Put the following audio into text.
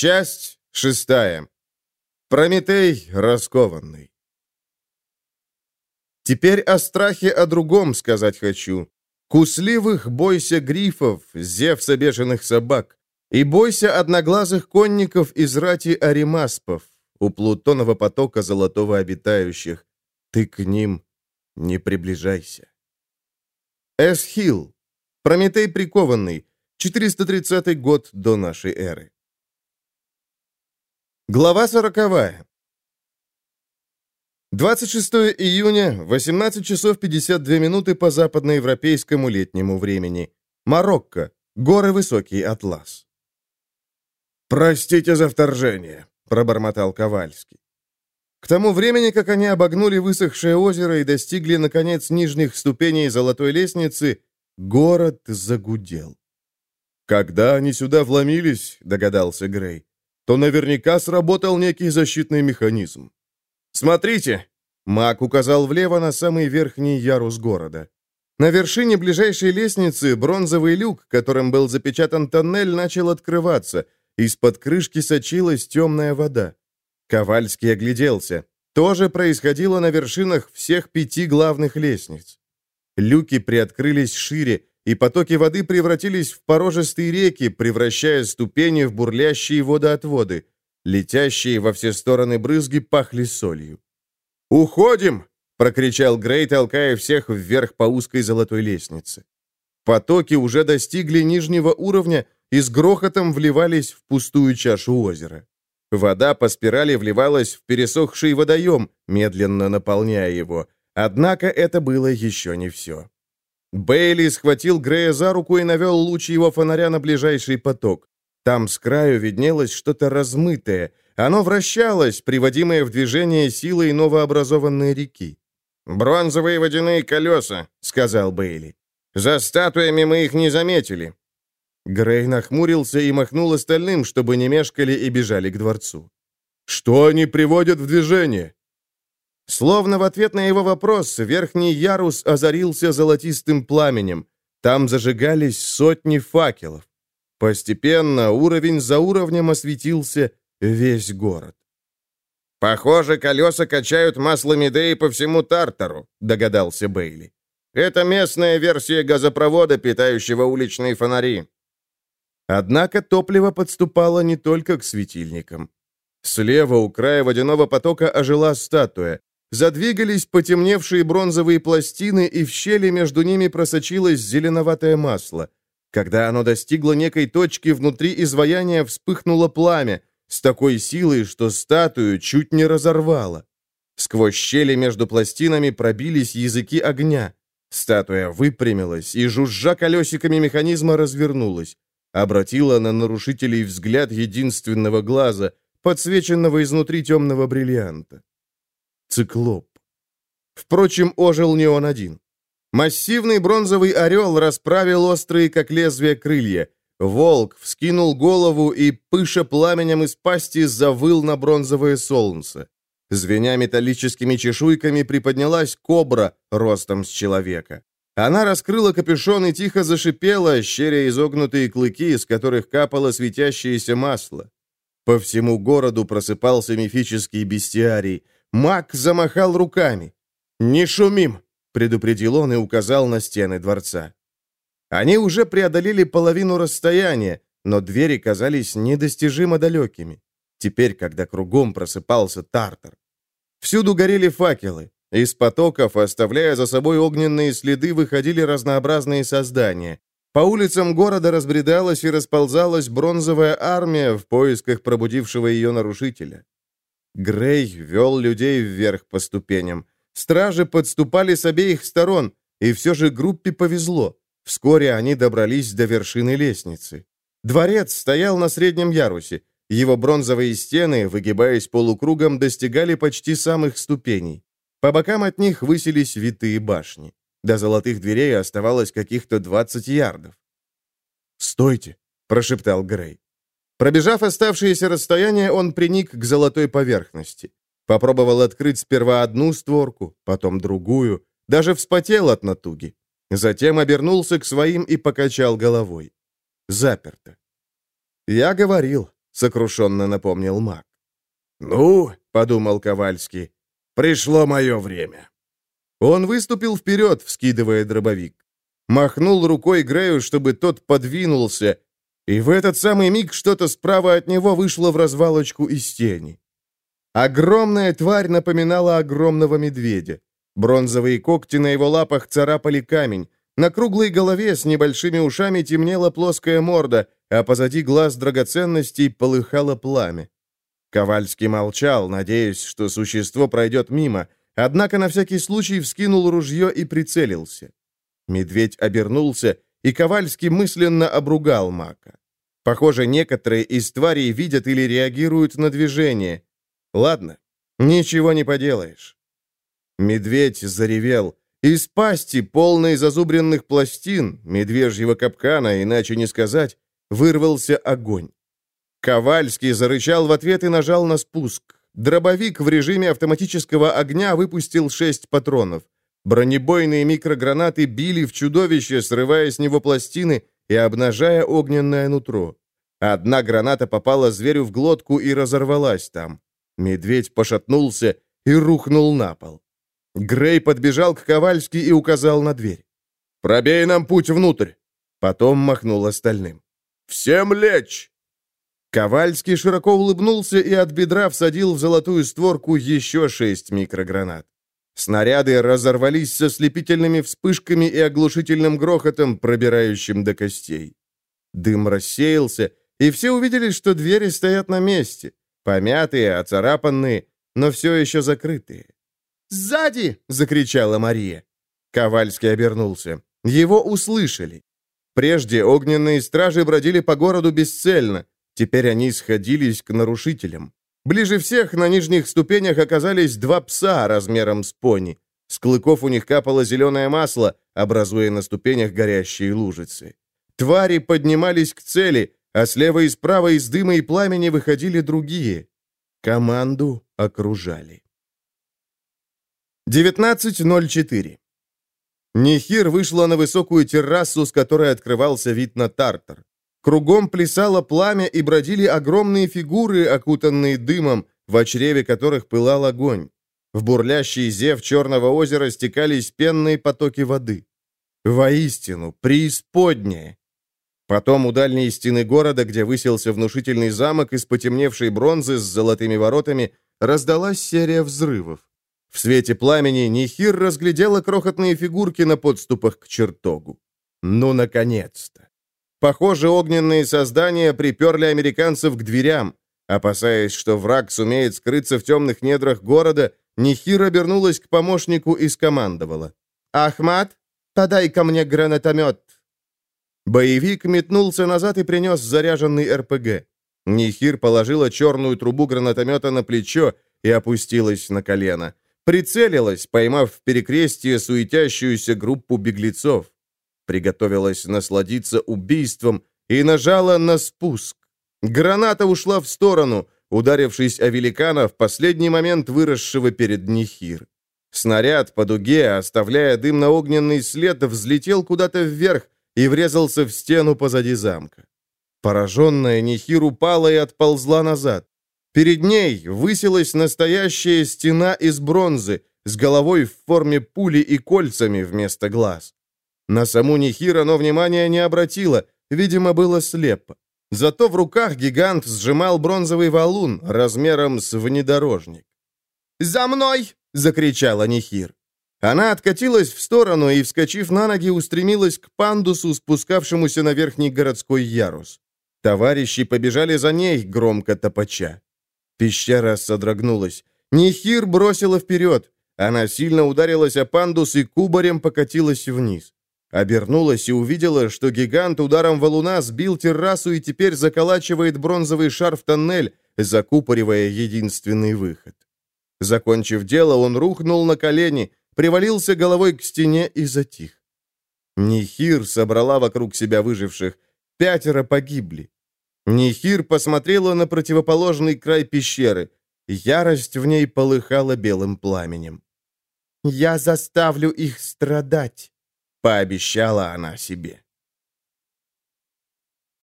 Часть шестая. Прометей раскованный. Теперь о страхе о другом сказать хочу. Кусливых бойся грифов, зевса бешеных собак, и бойся одноглазых конников из рати аримаспов, у Плутонова потока золотого обитающих. Ты к ним не приближайся. Эсхил. Прометей прикованный. 430 год до нашей эры. Глава сороковая. 26 июня, 18 часов 52 минуты по западноевропейскому летнему времени. Марокко. Горы Высокий Атлас. «Простите за вторжение», — пробормотал Ковальский. К тому времени, как они обогнули высохшее озеро и достигли, наконец, нижних ступеней золотой лестницы, город загудел. «Когда они сюда вломились», — догадался Грей, то наверняка сработал некий защитный механизм. «Смотрите!» — Мак указал влево на самый верхний ярус города. На вершине ближайшей лестницы бронзовый люк, которым был запечатан тоннель, начал открываться. Из-под крышки сочилась темная вода. Ковальский огляделся. То же происходило на вершинах всех пяти главных лестниц. Люки приоткрылись шире, и потоки воды превратились в порожистые реки, превращая ступени в бурлящие водоотводы. Летящие во все стороны брызги пахли солью. «Уходим!» — прокричал Грей, толкая всех вверх по узкой золотой лестнице. Потоки уже достигли нижнего уровня и с грохотом вливались в пустую чашу озера. Вода по спирали вливалась в пересохший водоем, медленно наполняя его. Однако это было еще не все. Бейли схватил Грея за руку и навел луч его фонаря на ближайший поток. Там с краю виднелось что-то размытое. Оно вращалось, приводимое в движение силой новообразованной реки. «Бронзовые водяные колеса», — сказал Бейли. «За статуями мы их не заметили. Грей нахмурился и махнул остальным, чтобы не мешкали и бежали к дворцу. «Что они приводят в движение?» Словно в ответ на его вопрос, верхний ярус озарился золотистым пламенем. Там зажигались сотни факелов. Постепенно, уровень за уровнем осветился весь город. «Похоже, колеса качают масло Медеи по всему Тартару», — догадался Бейли. «Это местная версия газопровода, питающего уличные фонари. Однако топливо подступало не только к светильникам. Слева у края водяного потока ожила статуя. Задвигались потемневшие бронзовые пластины, и в щели между ними просочилось зеленоватое масло. Когда оно достигло некой точки, внутри изваяния вспыхнуло пламя с такой силой, что статую чуть не разорвало. Сквозь щели между пластинами пробились языки огня. Статуя выпрямилась и, жужжа колесиками механизма, развернулась обратила на нарушителей взгляд единственного глаза, подсвеченного изнутри темного бриллианта. Циклоп. Впрочем, ожил не он один. Массивный бронзовый орел расправил острые, как лезвие, крылья. Волк вскинул голову и, пыша пламенем из пасти, завыл на бронзовое солнце. Звеня металлическими чешуйками приподнялась кобра ростом с человека. Она раскрыла капюшон и тихо зашипела, щеря изогнутые клыки, из которых капало светящееся масло. По всему городу просыпался мифический бестиарий. Маг замахал руками. «Не шумим!» — предупредил он и указал на стены дворца. Они уже преодолели половину расстояния, но двери казались недостижимо далекими. Теперь, когда кругом просыпался Тартар. Всюду горели факелы. Из потоков, оставляя за собой огненные следы, выходили разнообразные создания. По улицам города разбредалась и расползалась бронзовая армия в поисках пробудившего ее нарушителя. Грей вел людей вверх по ступеням. Стражи подступали с обеих сторон, и все же группе повезло. Вскоре они добрались до вершины лестницы. Дворец стоял на среднем ярусе. Его бронзовые стены, выгибаясь полукругом, достигали почти самых ступеней. По бокам от них высились витые башни. До золотых дверей оставалось каких-то 20 ярдов. «Стойте!» — прошептал Грей. Пробежав оставшееся расстояние, он приник к золотой поверхности. Попробовал открыть сперва одну створку, потом другую, даже вспотел от натуги. Затем обернулся к своим и покачал головой. Заперто. Я говорил, — сокрушенно напомнил маг. «Ну», — подумал Ковальский, — «пришло мое время». Он выступил вперед, вскидывая дробовик. Махнул рукой Грею, чтобы тот подвинулся, и в этот самый миг что-то справа от него вышло в развалочку из тени. Огромная тварь напоминала огромного медведя. Бронзовые когти на его лапах царапали камень. На круглой голове с небольшими ушами темнела плоская морда, а позади глаз драгоценностей полыхало пламя. Ковальский молчал, надеясь, что существо пройдет мимо, однако на всякий случай вскинул ружье и прицелился. Медведь обернулся, и Ковальский мысленно обругал Мака. Похоже, некоторые из тварей видят или реагируют на движение. Ладно, ничего не поделаешь. Медведь заревел. Из пасти, полной зазубренных пластин, медвежьего капкана, иначе не сказать, вырвался огонь. Ковальский зарычал в ответ и нажал на спуск. Дробовик в режиме автоматического огня выпустил шесть патронов. Бронебойные микрогранаты били в чудовище, срывая с него пластины и обнажая огненное нутро. Одна граната попала зверю в глотку и разорвалась там. Медведь пошатнулся и рухнул на пол. Грей подбежал к Ковальски и указал на дверь. «Пробей нам путь внутрь!» Потом махнул остальным. «Всем лечь!» Ковальский широко улыбнулся и от бедра всадил в золотую створку еще шесть микрогранат. Снаряды разорвались со слепительными вспышками и оглушительным грохотом, пробирающим до костей. Дым рассеялся, и все увидели, что двери стоят на месте, помятые, оцарапанные, но все еще закрытые. «Сзади!» — закричала Мария. Ковальский обернулся. Его услышали. Прежде огненные стражи бродили по городу бесцельно, теперь они сходились к нарушителям. Ближе всех на нижних ступенях оказались два пса размером с пони. С клыков у них капало зеленое масло, образуя на ступенях горящие лужицы. Твари поднимались к цели, а слева и справа из дыма и пламени выходили другие. Команду окружали. 19.04. Нехир вышла на высокую террасу, с которой открывался вид на Тартар. Кругом плясало пламя и бродили огромные фигуры, окутанные дымом, в чреве которых пылал огонь. В бурлящий зев Черного озера стекались пенные потоки воды. Воистину, преисподняя. Потом у дальней стены города, где высился внушительный замок из потемневшей бронзы с золотыми воротами, раздалась серия взрывов. В свете пламени Нихир разглядела крохотные фигурки на подступах к чертогу. Ну, наконец-то! Похоже, огненные создания приперли американцев к дверям. Опасаясь, что враг сумеет скрыться в темных недрах города, Нихир обернулась к помощнику и скомандовала. «Ахмат, подай ко мне гранатомет!» Боевик метнулся назад и принес заряженный РПГ. Нихир положила черную трубу гранатомета на плечо и опустилась на колено. Прицелилась, поймав в перекрестие суетящуюся группу беглецов. Приготовилась насладиться убийством и нажала на спуск. Граната ушла в сторону, ударившись о великана в последний момент выросшего перед Нихир. Снаряд по дуге, оставляя дымно-огненный след, взлетел куда-то вверх и врезался в стену позади замка. Пораженная Нихир упала и отползла назад. Перед ней высилась настоящая стена из бронзы с головой в форме пули и кольцами вместо глаз. На саму Нихир оно внимания не обратило, видимо, было слепо. Зато в руках гигант сжимал бронзовый валун размером с внедорожник. «За мной!» — закричала Нихир. Она откатилась в сторону и, вскочив на ноги, устремилась к пандусу, спускавшемуся на верхний городской ярус. Товарищи побежали за ней, громко топача. Пещера содрогнулась. Нихир бросила вперед. Она сильно ударилась о пандус и кубарем покатилась вниз. Обернулась и увидела, что гигант ударом валуна сбил террасу и теперь заколачивает бронзовый шар в тоннель, закупоривая единственный выход. Закончив дело, он рухнул на колени, привалился головой к стене и затих. Нихир собрала вокруг себя выживших. Пятеро погибли. Нихир посмотрела на противоположный край пещеры. Ярость в ней полыхала белым пламенем. «Я заставлю их страдать», — пообещала она себе.